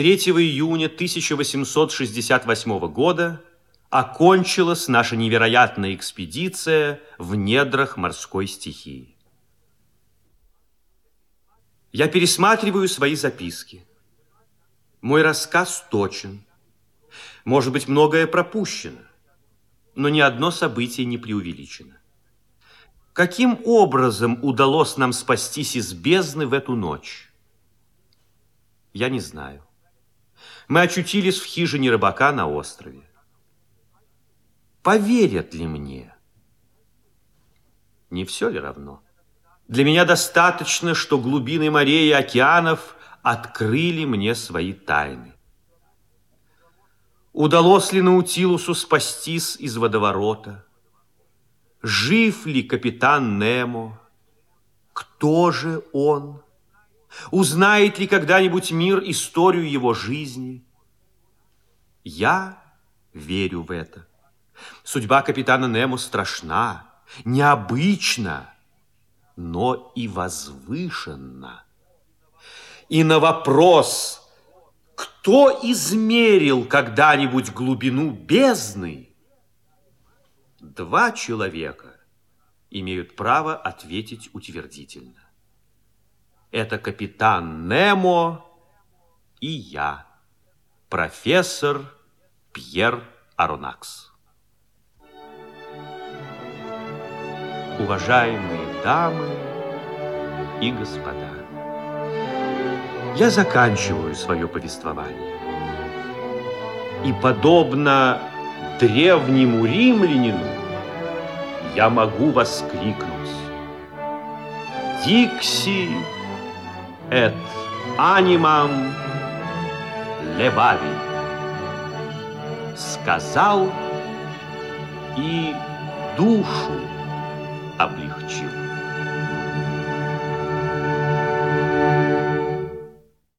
3 июня 1868 года окончилась наша невероятная экспедиция в недрах морской стихии. Я пересматриваю свои записки. Мой рассказ точен. Может быть, многое пропущено, но ни одно событие не преувеличено. Каким образом удалось нам спастись из бездны в эту ночь? Я не знаю. Мы очутились в хижине рыбака на острове. Поверят ли мне? Не все ли равно? Для меня достаточно, что глубины морей и океанов открыли мне свои тайны. Удалось ли Наутилусу спастись из водоворота? Жив ли капитан Немо? Кто же он? Узнает ли когда-нибудь мир историю его жизни? Я верю в это. Судьба капитана Немо страшна, необычна, но и возвышенна. И на вопрос, кто измерил когда-нибудь глубину бездны, два человека имеют право ответить утвердительно. Это капитан Немо и я, профессор Пьер Аронакс. Уважаемые дамы и господа, я заканчиваю свое повествование. И подобно древнему римлянину я могу воскликнуть «Дикси et animam levavi» сказал и душу облегчил.